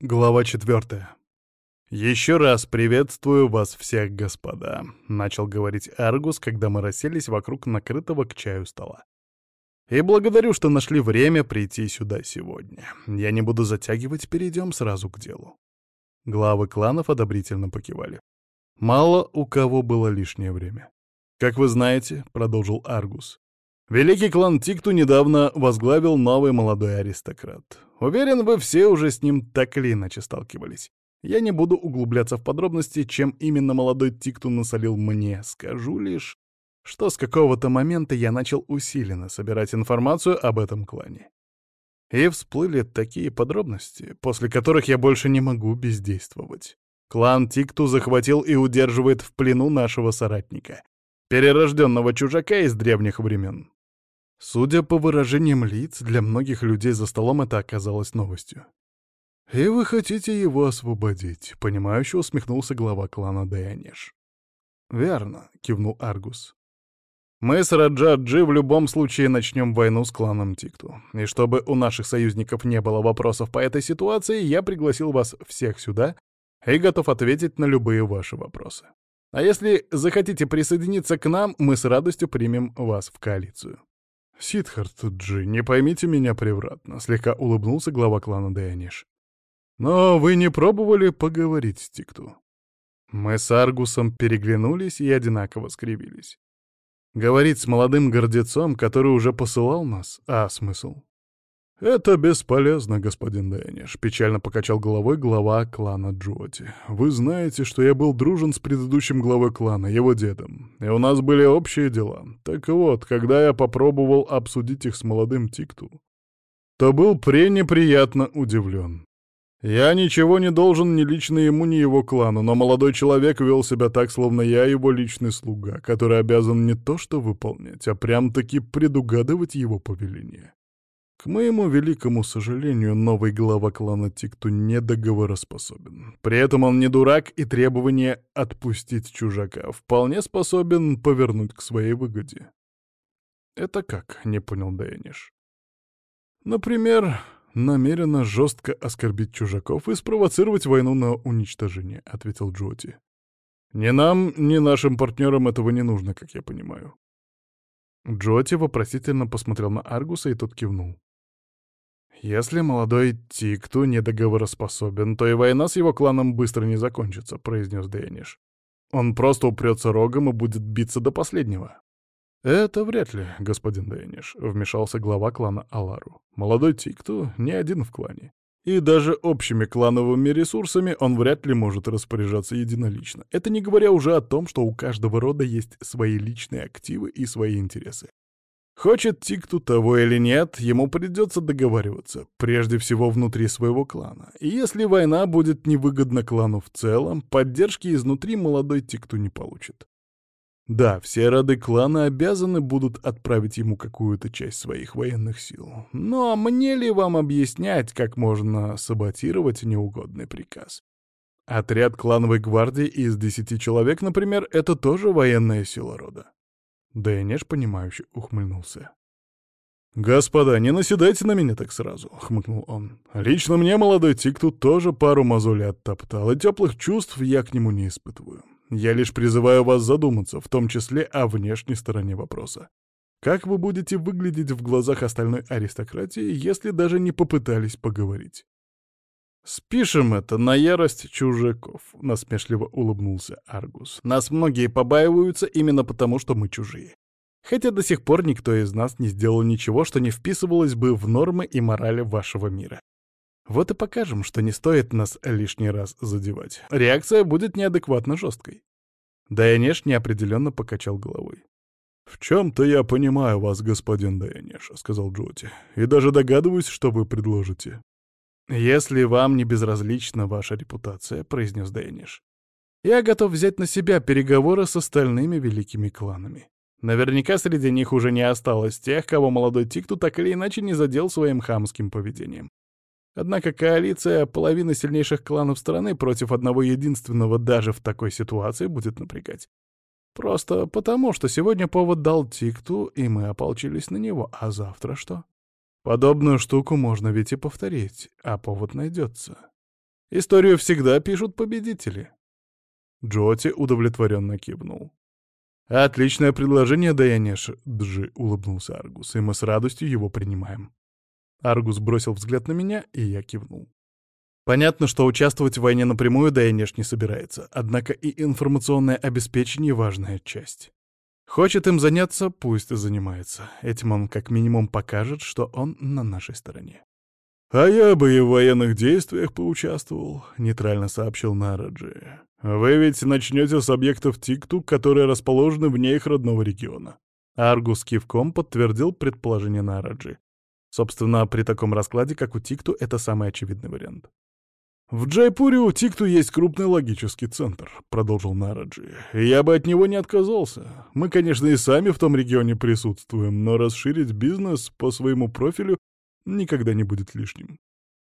Глава четвертая. «Еще раз приветствую вас всех, господа», — начал говорить Аргус, когда мы расселись вокруг накрытого к чаю стола. «И благодарю, что нашли время прийти сюда сегодня. Я не буду затягивать, перейдем сразу к делу». Главы кланов одобрительно покивали. Мало у кого было лишнее время. «Как вы знаете», — продолжил Аргус, Великий клан Тикту недавно возглавил новый молодой аристократ. Уверен, вы все уже с ним так или иначе сталкивались. Я не буду углубляться в подробности, чем именно молодой Тикту насолил мне. Скажу лишь, что с какого-то момента я начал усиленно собирать информацию об этом клане. И всплыли такие подробности, после которых я больше не могу бездействовать. Клан Тикту захватил и удерживает в плену нашего соратника, перерожденного чужака из древних времен. Судя по выражениям лиц, для многих людей за столом это оказалось новостью. «И вы хотите его освободить?» — понимающе усмехнулся глава клана Дайанеш. «Верно», — кивнул Аргус. «Мы с Раджаджи в любом случае начнем войну с кланом Тикту. И чтобы у наших союзников не было вопросов по этой ситуации, я пригласил вас всех сюда и готов ответить на любые ваши вопросы. А если захотите присоединиться к нам, мы с радостью примем вас в коалицию». «Сидхарт Джи, не поймите меня превратно», — слегка улыбнулся глава клана Дайаниш. «Но вы не пробовали поговорить с Тикту?» Мы с Аргусом переглянулись и одинаково скривились. Говорить с молодым гордецом, который уже посылал нас, а смысл? «Это бесполезно, господин Дэниш», — печально покачал головой глава клана Джоти. «Вы знаете, что я был дружен с предыдущим главой клана, его дедом, и у нас были общие дела. Так вот, когда я попробовал обсудить их с молодым Тикту, то был пренеприятно удивлен. Я ничего не должен ни лично ему, ни его клану, но молодой человек вел себя так, словно я его личный слуга, который обязан не то что выполнять, а прям-таки предугадывать его повеление. К моему великому сожалению, новый глава клана Тикту недоговороспособен. При этом он не дурак, и требование отпустить чужака вполне способен повернуть к своей выгоде. «Это как?» — не понял Дэниш. «Например, намеренно жестко оскорбить чужаков и спровоцировать войну на уничтожение», — ответил Джоти. «Ни нам, ни нашим партнерам этого не нужно, как я понимаю». Джоти вопросительно посмотрел на Аргуса, и тот кивнул. «Если молодой Тикту недоговороспособен, то и война с его кланом быстро не закончится», — произнес Дэниш. «Он просто упрется рогом и будет биться до последнего». «Это вряд ли, господин Дэниш», — вмешался глава клана Алару. «Молодой Тикту не один в клане. И даже общими клановыми ресурсами он вряд ли может распоряжаться единолично. Это не говоря уже о том, что у каждого рода есть свои личные активы и свои интересы. Хочет Тикту того или нет, ему придется договариваться, прежде всего внутри своего клана. И если война будет невыгодна клану в целом, поддержки изнутри молодой Тикту не получит. Да, все роды клана обязаны будут отправить ему какую-то часть своих военных сил. Но мне ли вам объяснять, как можно саботировать неугодный приказ? Отряд клановой гвардии из десяти человек, например, это тоже военная сила рода. Дэнеш, понимающе ухмыльнулся. «Господа, не наседайте на меня так сразу», — хмыкнул он. «Лично мне молодой тик тут тоже пару мозолей оттоптал, и теплых чувств я к нему не испытываю. Я лишь призываю вас задуматься, в том числе о внешней стороне вопроса. Как вы будете выглядеть в глазах остальной аристократии, если даже не попытались поговорить? «Спишем это на ярость чужаков», — насмешливо улыбнулся Аргус. «Нас многие побаиваются именно потому, что мы чужие. Хотя до сих пор никто из нас не сделал ничего, что не вписывалось бы в нормы и морали вашего мира. Вот и покажем, что не стоит нас лишний раз задевать. Реакция будет неадекватно жесткой». Дайонеш неопределенно покачал головой. «В чем-то я понимаю вас, господин Дайонеш», — сказал Джоти, — «и даже догадываюсь, что вы предложите. «Если вам не безразлична ваша репутация», — произнес Дэниш, «я готов взять на себя переговоры с остальными великими кланами. Наверняка среди них уже не осталось тех, кого молодой Тикту так или иначе не задел своим хамским поведением. Однако коалиция половины сильнейших кланов страны против одного единственного даже в такой ситуации будет напрягать. Просто потому, что сегодня повод дал Тикту, и мы ополчились на него, а завтра что? Подобную штуку можно ведь и повторить, а повод найдется. Историю всегда пишут победители. Джоти удовлетворенно кивнул. «Отличное предложение, Даянеш», — Джи улыбнулся Аргус, — «и мы с радостью его принимаем». Аргус бросил взгляд на меня, и я кивнул. Понятно, что участвовать в войне напрямую Даянеш не собирается, однако и информационное обеспечение — важная часть. Хочет им заняться, пусть занимается. Этим он как минимум покажет, что он на нашей стороне. «А я бы и в военных действиях поучаствовал», — нейтрально сообщил Нараджи. «Вы ведь начнете с объектов Тикту, которые расположены вне их родного региона». Аргус кивком подтвердил предположение Нараджи. Собственно, при таком раскладе, как у Тикту, это самый очевидный вариант. «В Джайпуре у Тикту есть крупный логический центр», — продолжил Нараджи. «Я бы от него не отказался. Мы, конечно, и сами в том регионе присутствуем, но расширить бизнес по своему профилю никогда не будет лишним.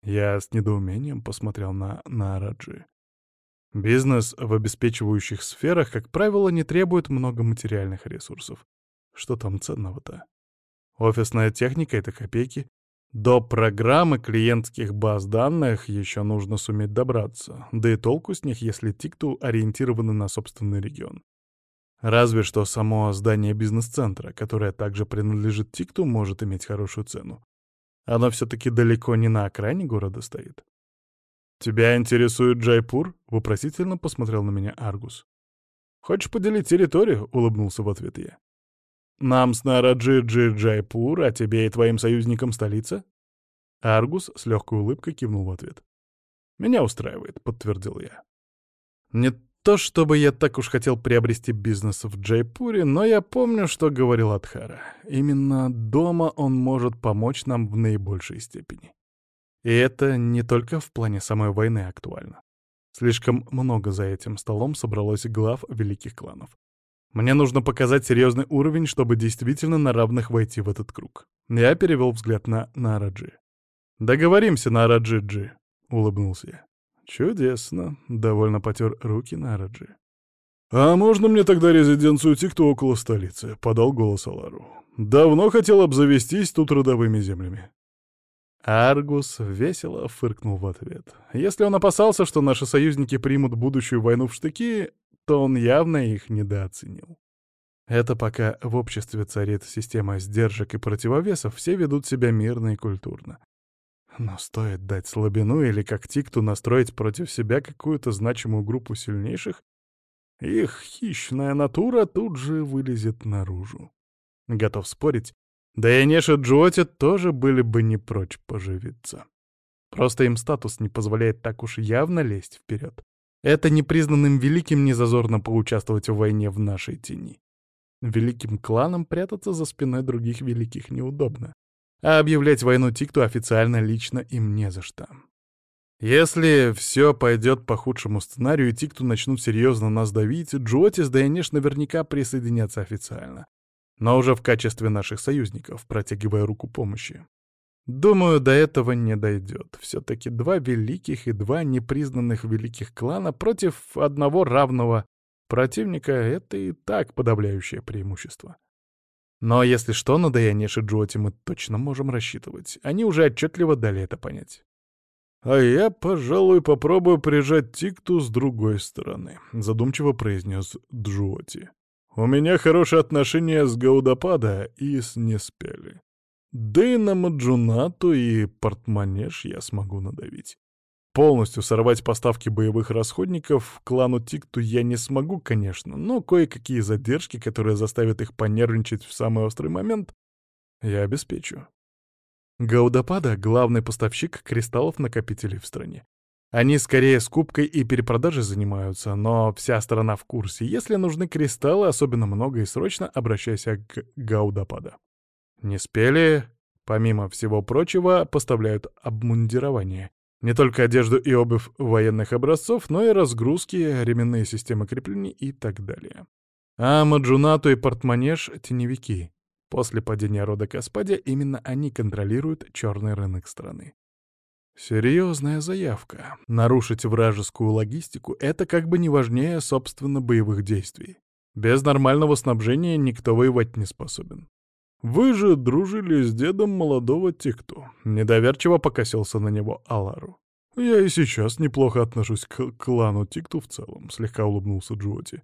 Я с недоумением посмотрел на Нараджи. Бизнес в обеспечивающих сферах, как правило, не требует много материальных ресурсов. Что там ценного-то? Офисная техника — это копейки. До программы клиентских баз данных еще нужно суметь добраться. Да и толку с них, если Тикту ориентированы на собственный регион. Разве что само здание бизнес-центра, которое также принадлежит Тикту, может иметь хорошую цену. Оно все-таки далеко не на окраине города стоит. «Тебя интересует Джайпур?» — вопросительно посмотрел на меня Аргус. «Хочешь поделить территорию?» — улыбнулся в ответ я. «Нам с Нараджи-Джи Джайпур, а тебе и твоим союзникам столица?» Аргус с легкой улыбкой кивнул в ответ. «Меня устраивает», — подтвердил я. Не то чтобы я так уж хотел приобрести бизнес в Джайпуре, но я помню, что говорил Адхара. Именно дома он может помочь нам в наибольшей степени. И это не только в плане самой войны актуально. Слишком много за этим столом собралось глав великих кланов. Мне нужно показать серьезный уровень, чтобы действительно на равных войти в этот круг. Я перевел взгляд на Нараджи. «Договоримся, Нараджи-Джи», — улыбнулся я. «Чудесно», — довольно потер руки Нараджи. «А можно мне тогда резиденцию Тикту около столицы?» — подал голос Алару. «Давно хотел обзавестись тут родовыми землями». Аргус весело фыркнул в ответ. Если он опасался, что наши союзники примут будущую войну в штыки, то он явно их недооценил. Это пока в обществе царит система сдержек и противовесов, все ведут себя мирно и культурно. Но стоит дать слабину или как Тикту настроить против себя какую-то значимую группу сильнейших, их хищная натура тут же вылезет наружу. Готов спорить, да и Неша Джоти тоже были бы не прочь поживиться. Просто им статус не позволяет так уж явно лезть вперед. Это непризнанным великим незазорно поучаствовать в войне в нашей тени. Великим кланам прятаться за спиной других великих неудобно а объявлять войну Тикту официально лично им не за что. Если все пойдет по худшему сценарию и Тикту начнут серьезно нас давить, Джоти с Дайнеш наверняка присоединятся официально. Но уже в качестве наших союзников, протягивая руку помощи. Думаю, до этого не дойдет. Все-таки два великих и два непризнанных великих клана против одного равного противника — это и так подавляющее преимущество. Но если что, на Даянеш и Джоти мы точно можем рассчитывать. Они уже отчетливо дали это понять. «А я, пожалуй, попробую прижать Тикту с другой стороны», — задумчиво произнес Джоти. «У меня хорошие отношения с Гаудапада и с Неспели. Да и на Маджунату и Портманеш я смогу надавить. Полностью сорвать поставки боевых расходников клану Тикту я не смогу, конечно, но кое-какие задержки, которые заставят их понервничать в самый острый момент, я обеспечу. Гаудапада — главный поставщик кристаллов-накопителей в стране. Они скорее скупкой и перепродажей занимаются, но вся страна в курсе. Если нужны кристаллы, особенно много и срочно, обращайся к Гаудапада. Не спели, помимо всего прочего, поставляют обмундирование. Не только одежду и обувь военных образцов, но и разгрузки, ременные системы креплений и так далее. А Маджунату и Портманеж — теневики. После падения рода Каспадия именно они контролируют черный рынок страны. Серьезная заявка. Нарушить вражескую логистику — это как бы не важнее, собственно, боевых действий. Без нормального снабжения никто воевать не способен. Вы же дружили с дедом молодого Тикту. Недоверчиво покосился на него Алару. «Я и сейчас неплохо отношусь к клану Тикту в целом», — слегка улыбнулся Джоти.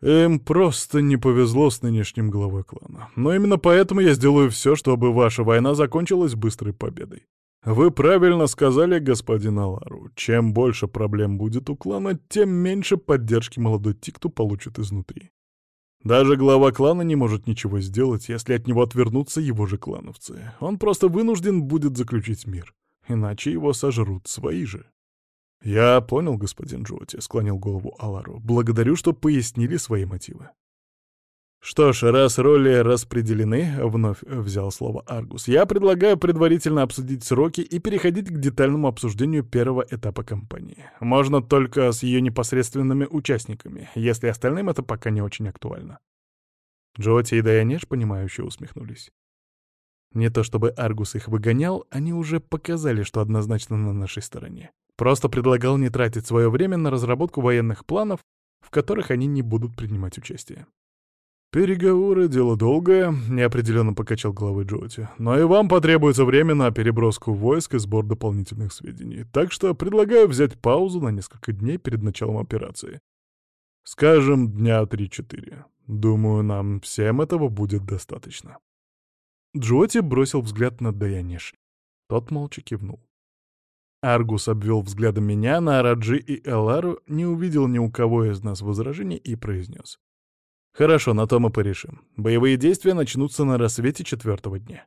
«Им просто не повезло с нынешним главой клана. Но именно поэтому я сделаю все, чтобы ваша война закончилась быстрой победой. Вы правильно сказали, господин Алару. Чем больше проблем будет у клана, тем меньше поддержки молодой Тикту получит изнутри. Даже глава клана не может ничего сделать, если от него отвернутся его же клановцы. Он просто вынужден будет заключить мир. Иначе его сожрут свои же. «Я понял, господин Джоти», — склонил голову Алару. «Благодарю, что пояснили свои мотивы». «Что ж, раз роли распределены», — вновь взял слово Аргус, «я предлагаю предварительно обсудить сроки и переходить к детальному обсуждению первого этапа кампании. Можно только с ее непосредственными участниками, если остальным это пока не очень актуально». Джоти и Дайанеш, понимающе усмехнулись. Не то чтобы Аргус их выгонял, они уже показали, что однозначно на нашей стороне. Просто предлагал не тратить свое время на разработку военных планов, в которых они не будут принимать участие. «Переговоры — дело долгое», — неопределенно покачал головой Джоти. «Но и вам потребуется время на переброску войск и сбор дополнительных сведений. Так что предлагаю взять паузу на несколько дней перед началом операции. Скажем, дня три-четыре. Думаю, нам всем этого будет достаточно». Джоти бросил взгляд на Даяниш. Тот молча кивнул. Аргус обвел взглядом меня, на Араджи и Элару, не увидел ни у кого из нас возражений и произнес. «Хорошо, на то мы порешим. Боевые действия начнутся на рассвете четвертого дня».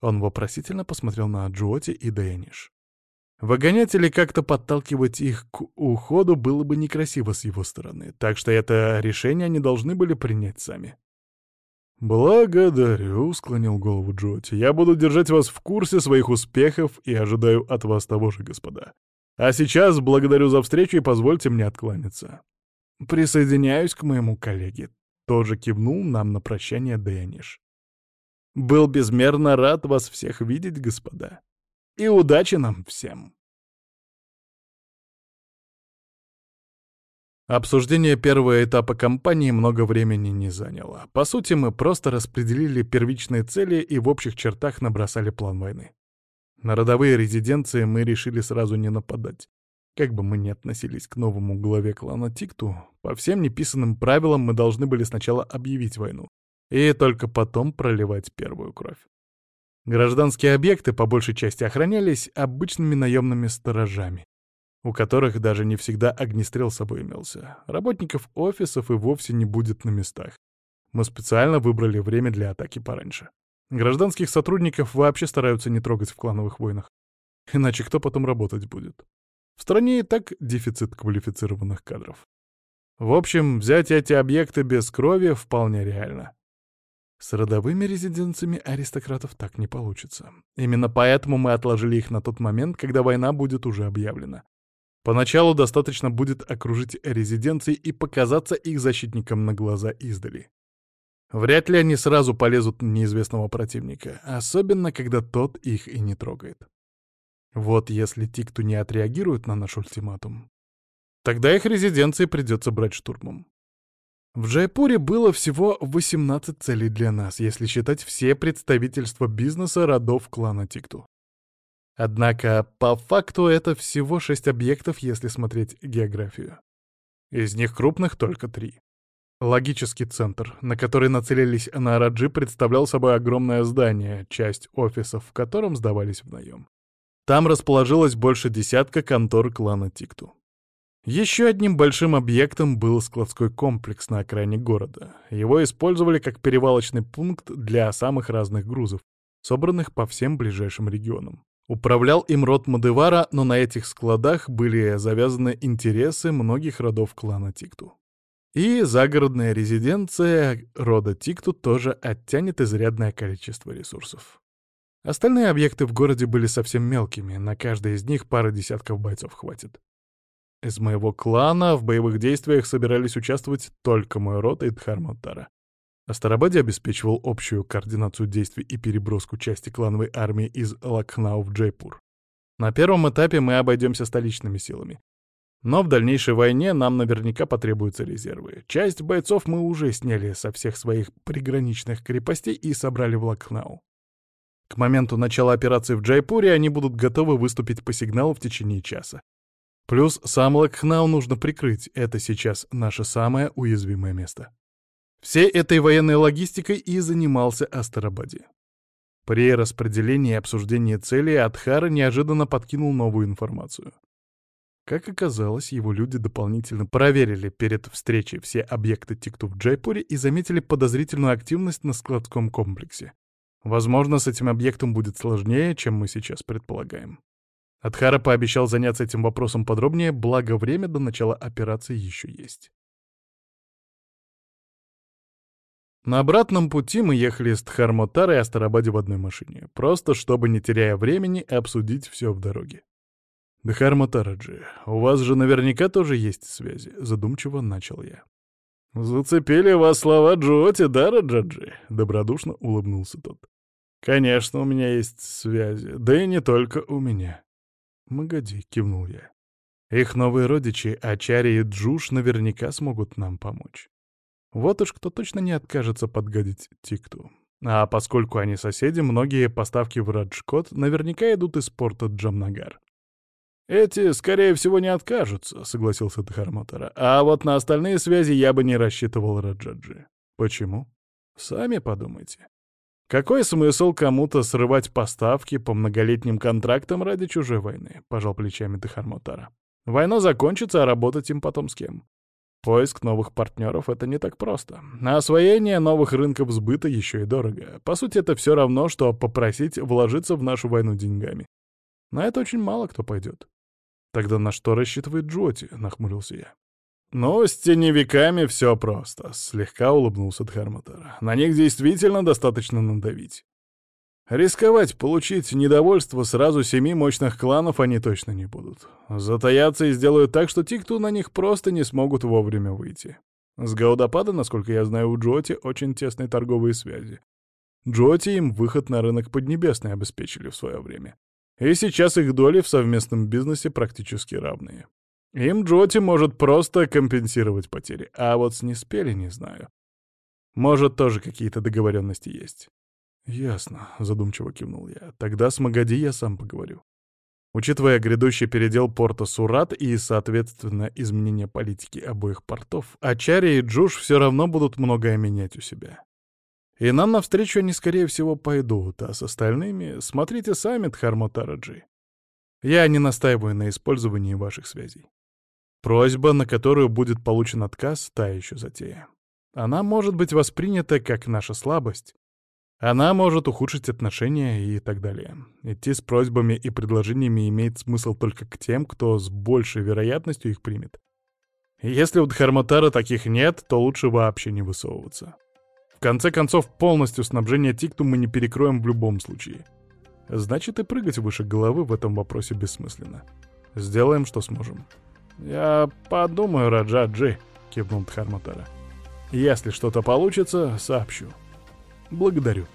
Он вопросительно посмотрел на Джоти и Даяниш. Выгонять или как-то подталкивать их к уходу было бы некрасиво с его стороны, так что это решение они должны были принять сами. «Благодарю», — склонил голову Джоти. «Я буду держать вас в курсе своих успехов и ожидаю от вас того же, господа. А сейчас благодарю за встречу и позвольте мне откланяться». «Присоединяюсь к моему коллеге», — тоже кивнул нам на прощание Дэниш. «Был безмерно рад вас всех видеть, господа. И удачи нам всем!» Обсуждение первого этапа кампании много времени не заняло. По сути, мы просто распределили первичные цели и в общих чертах набросали план войны. На родовые резиденции мы решили сразу не нападать. Как бы мы ни относились к новому главе клана Тикту, по всем неписанным правилам мы должны были сначала объявить войну, и только потом проливать первую кровь. Гражданские объекты по большей части охранялись обычными наемными сторожами, у которых даже не всегда огнестрел с собой имелся. Работников офисов и вовсе не будет на местах. Мы специально выбрали время для атаки пораньше. Гражданских сотрудников вообще стараются не трогать в клановых войнах. Иначе кто потом работать будет? В стране и так дефицит квалифицированных кадров. В общем, взять эти объекты без крови вполне реально. С родовыми резиденциями аристократов так не получится. Именно поэтому мы отложили их на тот момент, когда война будет уже объявлена. Поначалу достаточно будет окружить резиденции и показаться их защитникам на глаза издали. Вряд ли они сразу полезут неизвестного противника, особенно когда тот их и не трогает. Вот если Тикту не отреагирует на наш ультиматум, тогда их резиденции придется брать штурмом. В Джайпуре было всего 18 целей для нас, если считать все представительства бизнеса родов клана Тикту. Однако, по факту, это всего шесть объектов, если смотреть географию. Из них крупных только три. Логический центр, на который нацелились на Араджи, представлял собой огромное здание, часть офисов в котором сдавались в наем. Там расположилось больше десятка контор клана Тикту. Еще одним большим объектом был складской комплекс на окраине города. Его использовали как перевалочный пункт для самых разных грузов, собранных по всем ближайшим регионам. Управлял им род Мадевара, но на этих складах были завязаны интересы многих родов клана Тикту. И загородная резиденция рода Тикту тоже оттянет изрядное количество ресурсов. Остальные объекты в городе были совсем мелкими, на каждый из них пара десятков бойцов хватит. Из моего клана в боевых действиях собирались участвовать только мой род и Дхарматара. Астарабаде обеспечивал общую координацию действий и переброску части клановой армии из Лакхнау в Джайпур. На первом этапе мы обойдемся столичными силами. Но в дальнейшей войне нам наверняка потребуются резервы. Часть бойцов мы уже сняли со всех своих приграничных крепостей и собрали в Лакхнау. К моменту начала операции в Джайпуре они будут готовы выступить по сигналу в течение часа. Плюс сам Лакхнау нужно прикрыть, это сейчас наше самое уязвимое место. Всей этой военной логистикой и занимался Астарабади. При распределении и обсуждении целей Адхара неожиданно подкинул новую информацию. Как оказалось, его люди дополнительно проверили перед встречей все объекты Тикту в Джайпуре и заметили подозрительную активность на складском комплексе. Возможно, с этим объектом будет сложнее, чем мы сейчас предполагаем. Адхара пообещал заняться этим вопросом подробнее, благо время до начала операции еще есть. На обратном пути мы ехали с Тхармотара и Астарабаде в одной машине, просто чтобы, не теряя времени, обсудить все в дороге. «Дхармотараджи, у вас же наверняка тоже есть связи», — задумчиво начал я. «Зацепили вас слова Джоти, да, Раджаджи?» — добродушно улыбнулся тот. «Конечно, у меня есть связи, да и не только у меня». «Магади», — кивнул я. «Их новые родичи, Ачари и Джуш, наверняка смогут нам помочь. Вот уж кто точно не откажется подгадить Тикту. А поскольку они соседи, многие поставки в Раджкот наверняка идут из порта Джамнагар. «Эти, скорее всего, не откажутся», — согласился Тхармотара. «А вот на остальные связи я бы не рассчитывал Раджаджи». «Почему?» «Сами подумайте. Какой смысл кому-то срывать поставки по многолетним контрактам ради чужой войны?» — пожал плечами Тхармотара. «Война закончится, а работать им потом с кем? Поиск новых партнеров — это не так просто. А освоение новых рынков сбыта еще и дорого. По сути, это все равно, что попросить вложиться в нашу войну деньгами. На это очень мало кто пойдет. «Тогда на что рассчитывает Джоти?» — нахмурился я. «Ну, с теневиками все просто», — слегка улыбнулся Дхарматар. «На них действительно достаточно надавить. Рисковать получить недовольство сразу семи мощных кланов они точно не будут. Затаятся и сделают так, что Тикту на них просто не смогут вовремя выйти. С Гаудапада, насколько я знаю, у Джоти очень тесные торговые связи. Джоти им выход на рынок Поднебесный обеспечили в свое время. И сейчас их доли в совместном бизнесе практически равные. Им Джоти может просто компенсировать потери, а вот с Неспели не знаю. Может, тоже какие-то договоренности есть. «Ясно», — задумчиво кивнул я. «Тогда с Магади я сам поговорю». Учитывая грядущий передел порта Сурат и, соответственно, изменение политики обоих портов, Ачари и Джуш все равно будут многое менять у себя. И нам навстречу они, скорее всего, пойдут, а с остальными смотрите сами, Дхармотараджи. Я не настаиваю на использовании ваших связей. Просьба, на которую будет получен отказ, та еще затея. Она может быть воспринята как наша слабость. Она может ухудшить отношения и так далее. Идти с просьбами и предложениями имеет смысл только к тем, кто с большей вероятностью их примет. Если у Дхармотара таких нет, то лучше вообще не высовываться. В конце концов, полностью снабжение Тикту мы не перекроем в любом случае. Значит, и прыгать выше головы в этом вопросе бессмысленно. Сделаем, что сможем. «Я подумаю, Раджа-Джи», — кивнул Дхарматара. «Если что-то получится, сообщу». «Благодарю»,